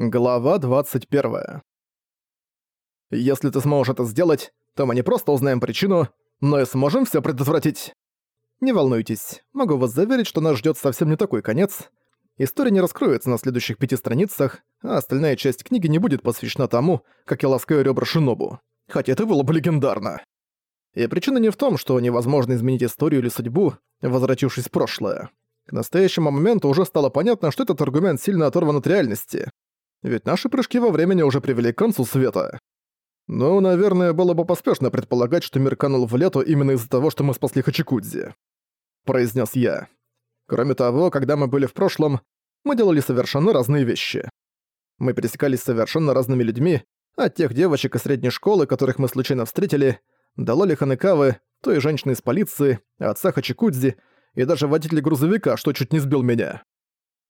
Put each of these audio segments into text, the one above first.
Глава 21. Если ты сможешь это сделать, то мы не просто узнаем причину, но и сможем всё предотвратить. Не волнуйтесь, могу вас заверить, что нас ждёт совсем не такой конец. История не раскроется на следующих пяти страницах, а остальная часть книги не будет посвящена тому, как я ласкаю ребра Шинобу. Хотя это было бы легендарно. И причина не в том, что невозможно изменить историю или судьбу, возвратившись в прошлое. К настоящему моменту уже стало понятно, что этот аргумент сильно оторван от реальности. Ведь наши прыжки во времени уже привели к концу света. Ну, наверное, было бы поспешно предполагать, что мир канул в лету именно из-за того, что мы спасли Хачикудзи. Произнес я. Кроме того, когда мы были в прошлом, мы делали совершенно разные вещи. Мы пересекались с совершенно разными людьми, от тех девочек из средней школы, которых мы случайно встретили, до Лоли Ханекавы, той женщины из полиции, отца Хачикудзи и даже водителя грузовика, что чуть не сбил меня.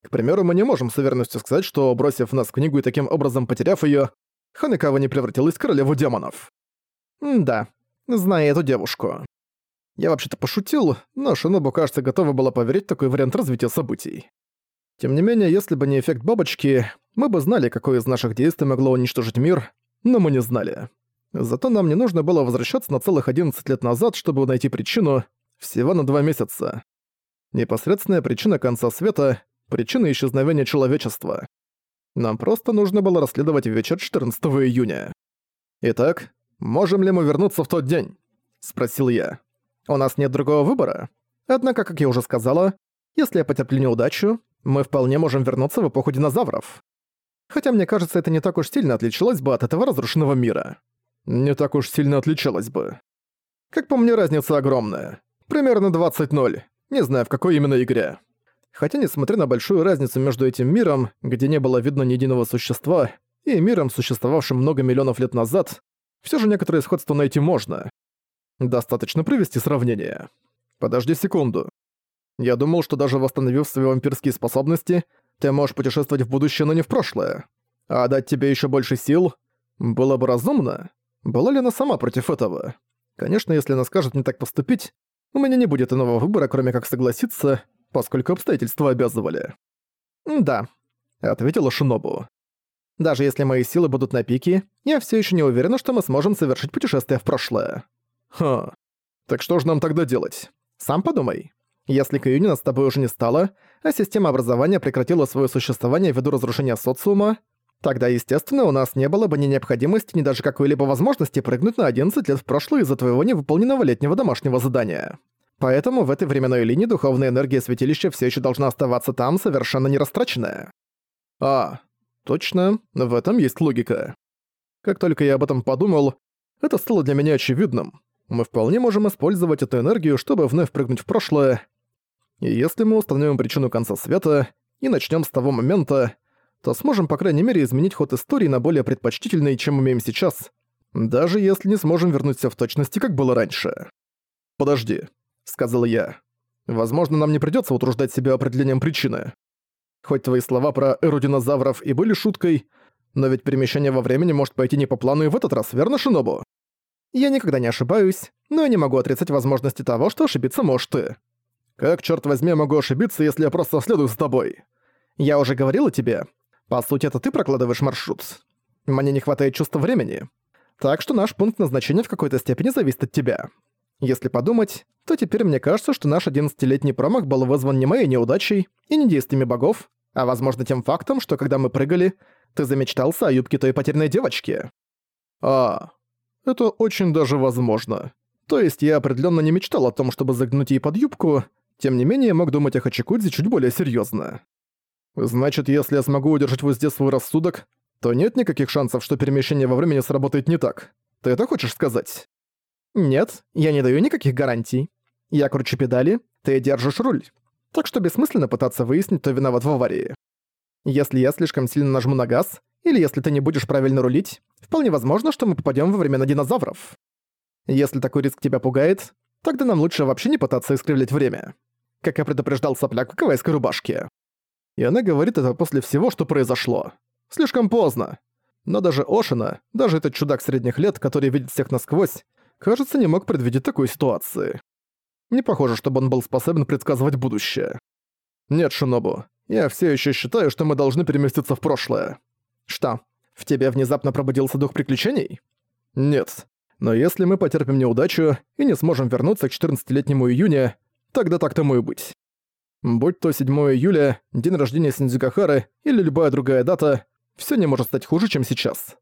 К примеру, мы не можем с уверенностью сказать, что, бросив нас книгу и таким образом потеряв её, Ханекава не превратилась в королеву демонов. М да, зная эту девушку. Я вообще-то пошутил, но Шинобу, кажется, готова была поверить такой вариант развития событий. Тем не менее, если бы не эффект бабочки, мы бы знали, какое из наших действий могло уничтожить мир, но мы не знали. Зато нам не нужно было возвращаться на целых 11 лет назад, чтобы найти причину, всего на два месяца. Непосредственная причина конца света причины исчезновения человечества. Нам просто нужно было расследовать вечер 14 июня. «Итак, можем ли мы вернуться в тот день?» – спросил я. «У нас нет другого выбора. Однако, как я уже сказала, если я потерплю неудачу, мы вполне можем вернуться в эпоху динозавров. Хотя, мне кажется, это не так уж сильно отличалось бы от этого разрушенного мира. Не так уж сильно отличалось бы. Как по мне, разница огромная. Примерно 20-0. Не знаю, в какой именно игре. Хотя, несмотря на большую разницу между этим миром, где не было видно ни единого существа, и миром, существовавшим много миллионов лет назад, все же некоторые сходства найти можно. Достаточно привести сравнение. Подожди секунду. Я думал, что даже восстановив свои вампирские способности, ты можешь путешествовать в будущее, но не в прошлое. А дать тебе еще больше сил было бы разумно. Была ли она сама против этого? Конечно, если она скажет мне так поступить, у меня не будет иного выбора, кроме как согласиться, поскольку обстоятельства обязывали. «Да», — ответила Шинобу. «Даже если мои силы будут на пике, я все еще не уверена, что мы сможем совершить путешествие в прошлое». «Ха. Так что же нам тогда делать? Сам подумай. Если Каюни нас с тобой уже не стало, а система образования прекратила свое существование ввиду разрушения социума, тогда, естественно, у нас не было бы ни необходимости, ни даже какой-либо возможности прыгнуть на 11 лет в прошлое из-за твоего невыполненного летнего домашнего задания. Поэтому в этой временной линии духовная энергия святилища все еще должна оставаться там, совершенно не растраченная. А, точно, в этом есть логика. Как только я об этом подумал, это стало для меня очевидным. Мы вполне можем использовать эту энергию, чтобы вновь прыгнуть в прошлое. И если мы установим причину конца света и начнем с того момента, то сможем, по крайней мере, изменить ход истории на более предпочтительный, чем умеем сейчас, даже если не сможем вернуть всё в точности, как было раньше. Подожди, сказал я. «Возможно, нам не придётся утруждать себя определением причины. Хоть твои слова про эру динозавров и были шуткой, но ведь перемещение во времени может пойти не по плану и в этот раз, верно, Шинобу? Я никогда не ошибаюсь, но я не могу отрицать возможности того, что ошибиться можешь ты. Как, чёрт возьми, могу ошибиться, если я просто следую за тобой? Я уже говорила тебе. По сути, это ты прокладываешь маршрут. Мне не хватает чувства времени. Так что наш пункт назначения в какой-то степени зависит от тебя. Если подумать, то теперь мне кажется, что наш 11-летний промах был вызван не моей неудачей и не действиями богов, а возможно тем фактом, что когда мы прыгали, ты замечтался о юбке той потерянной девочки. А, это очень даже возможно. То есть я определенно не мечтал о том, чтобы загнуть ей под юбку, тем не менее мог думать о Хачикудзе чуть более серьезно. Значит, если я смогу удержать в узде свой рассудок, то нет никаких шансов, что перемещение во времени сработает не так. Ты это хочешь сказать? «Нет, я не даю никаких гарантий. Я кручу педали, ты держишь руль. Так что бессмысленно пытаться выяснить, кто виноват в аварии. Если я слишком сильно нажму на газ, или если ты не будешь правильно рулить, вполне возможно, что мы попадем во времена динозавров. Если такой риск тебя пугает, тогда нам лучше вообще не пытаться искривлять время. Как я предупреждал сопляк в кавайской рубашке. И она говорит это после всего, что произошло. Слишком поздно. Но даже Ошина, даже этот чудак средних лет, который видит всех насквозь, кажется, не мог предвидеть такой ситуации. Не похоже, чтобы он был способен предсказывать будущее. Нет, Шинобу, я все еще считаю, что мы должны переместиться в прошлое. Что, в тебе внезапно пробудился дух приключений? Нет. Но если мы потерпим неудачу и не сможем вернуться к 14-летнему июня, тогда так тому и быть. Будь то 7 июля, день рождения Синдзюкахары или любая другая дата, все не может стать хуже, чем сейчас.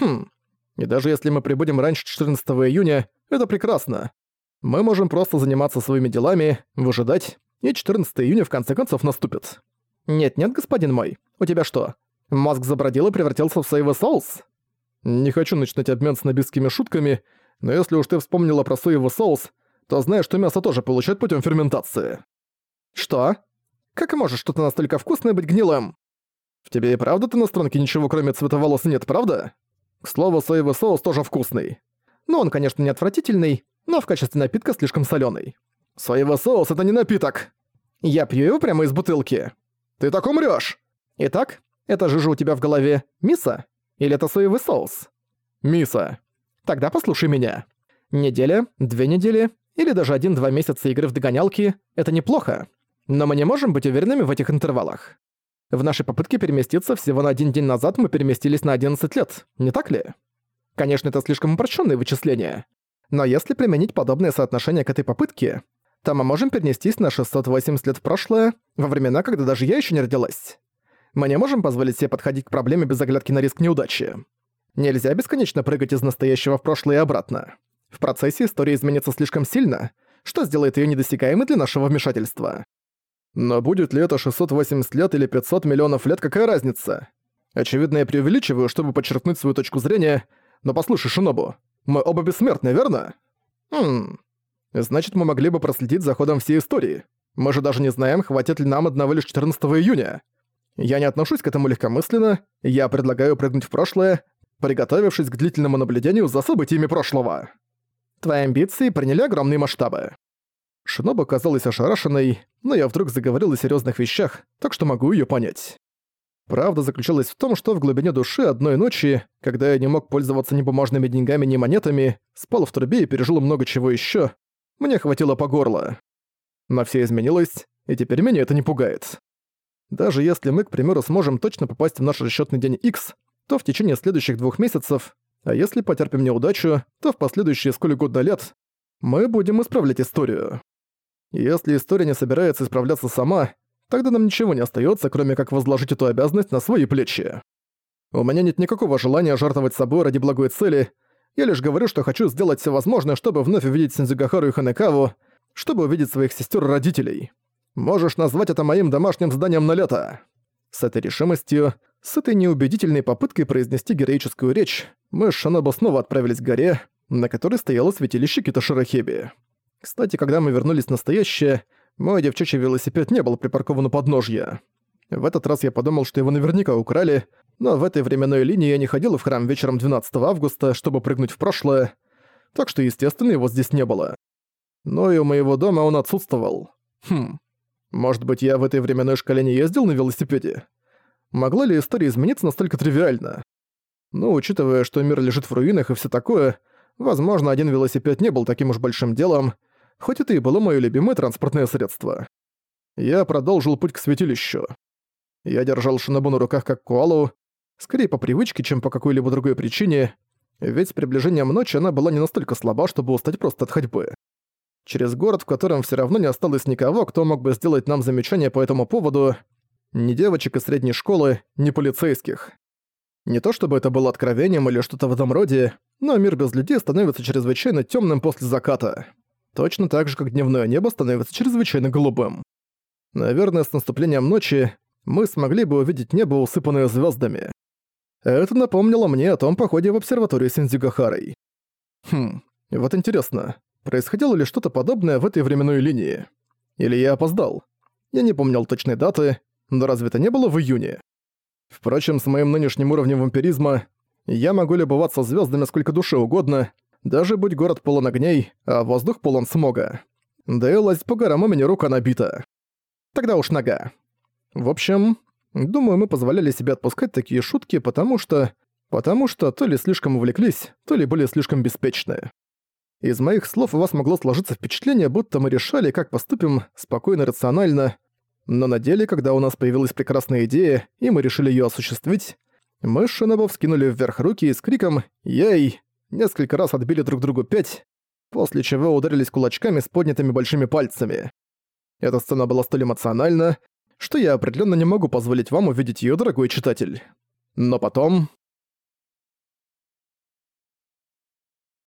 Хм. И даже если мы прибудем раньше 14 июня, это прекрасно. Мы можем просто заниматься своими делами, выжидать, и 14 июня в конце концов наступит. Нет-нет, господин мой, у тебя что, мозг забродил и превратился в соевый соус? Не хочу начинать обмен с набитскими шутками, но если уж ты вспомнила про соевый соус, то знаешь, что мясо тоже получают путем ферментации. «Что? Как может что-то настолько вкусное быть гнилым? В тебе и правда ты на струнке ничего кроме цвета волос нет, правда? К слову, соевый соус тоже вкусный. Ну, он, конечно, не отвратительный, но в качестве напитка слишком солёный. Соевый соус — это не напиток. Я пью его прямо из бутылки. Ты так умрёшь! Итак, это жижа у тебя в голове миса? Или это соевый соус? Миса. Тогда послушай меня. Неделя, две недели или даже один-два месяца игры в догонялки — это неплохо. Но мы не можем быть уверенными в этих интервалах. В нашей попытке переместиться всего на один день назад мы переместились на 11 лет, не так ли? Конечно, это слишком упрощенные вычисления. Но если применить подобное соотношение к этой попытке, то мы можем перенестись на 680 лет в прошлое, во времена, когда даже я еще не родилась. Мы не можем позволить себе подходить к проблеме без оглядки на риск неудачи. Нельзя бесконечно прыгать из настоящего в прошлое и обратно. В процессе история изменится слишком сильно, что сделает ее недосягаемой для нашего вмешательства. Но будет ли это 680 лет или 500 миллионов лет, какая разница? Очевидно, я преувеличиваю, чтобы подчеркнуть свою точку зрения, но послушай, Шинобу, мы оба бессмертны, верно? Хм... Значит, мы могли бы проследить за ходом всей истории. Мы же даже не знаем, хватит ли нам одного лишь 14 июня. Я не отношусь к этому легкомысленно, я предлагаю прыгнуть в прошлое, приготовившись к длительному наблюдению за событиями прошлого. Твои амбиции приняли огромные масштабы. Шиноба казалась ошарашенной, но я вдруг заговорил о серьезных вещах, так что могу ее понять. Правда заключалась в том, что в глубине души одной ночи, когда я не мог пользоваться ни бумажными деньгами, ни монетами, спал в трубе и пережил много чего еще, мне хватило по горло. Но все изменилось, и теперь меня это не пугает. Даже если мы, к примеру, сможем точно попасть в наш расчетный день X, то в течение следующих двух месяцев, а если потерпим неудачу, то в последующие сколь угодно лет, мы будем исправлять историю. Если история не собирается исправляться сама, тогда нам ничего не остается, кроме как возложить эту обязанность на свои плечи. У меня нет никакого желания жертвовать собой ради благой цели, я лишь говорю, что хочу сделать все возможное, чтобы вновь увидеть Синдзюгахару и Ханекаву, чтобы увидеть своих сестер и родителей. Можешь назвать это моим домашним зданием на лето. С этой решимостью, с этой неубедительной попыткой произнести героическую речь, мы с Шинобу снова отправились к горе, на которой стояло святилище Китоширахеби. Кстати, когда мы вернулись в настоящее, мой девчачий велосипед не был припаркован у подножья. В этот раз я подумал, что его наверняка украли, но в этой временной линии я не ходил в храм вечером 12 августа, чтобы прыгнуть в прошлое, так что, естественно, его здесь не было. Но и у моего дома он отсутствовал. Хм. Может быть, я в этой временной шкале не ездил на велосипеде? Могла ли история измениться настолько тривиально? Но учитывая, что мир лежит в руинах и все такое, возможно, один велосипед не был таким уж большим делом, хоть это и было моё любимое транспортное средство. Я продолжил путь к святилищу. Я держал Шинобу на руках как коалу, скорее по привычке, чем по какой-либо другой причине, ведь с приближением ночи она была не настолько слаба, чтобы устать просто от ходьбы. Через город, в котором все равно не осталось никого, кто мог бы сделать нам замечание по этому поводу, ни девочек из средней школы, ни полицейских. Не то чтобы это было откровением или что-то в этом роде, но мир без людей становится чрезвычайно темным после заката. Точно так же, как дневное небо становится чрезвычайно голубым. Наверное, с наступлением ночи мы смогли бы увидеть небо, усыпанное звездами. Это напомнило мне о том походе в обсерваторию Синдзюгахарой. Хм, вот интересно, происходило ли что-то подобное в этой временной линии? Или я опоздал? Я не помнил точной даты, но разве это не было в июне? Впрочем, с моим нынешним уровнем вампиризма я могу любоваться звездами сколько душе угодно, даже будь город полон огней, а воздух полон смога. Да и лазь по горам у меня рука набита. Тогда уж нога. В общем, думаю, мы позволяли себе отпускать такие шутки, потому что... Потому что то ли слишком увлеклись, то ли были слишком беспечны. Из моих слов у вас могло сложиться впечатление, будто мы решали, как поступим, спокойно, рационально, но на деле, когда у нас появилась прекрасная идея, и мы решили её осуществить, Мы с Шинобо вскинули вверх руки и с криком «Ей!» Несколько раз отбили друг другу пять, после чего ударились кулачками с поднятыми большими пальцами. Эта сцена была столь эмоциональна, что я определенно не могу позволить вам увидеть ее, дорогой читатель. Но потом